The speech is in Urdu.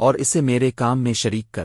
اور اسے میرے کام میں شریک کر۔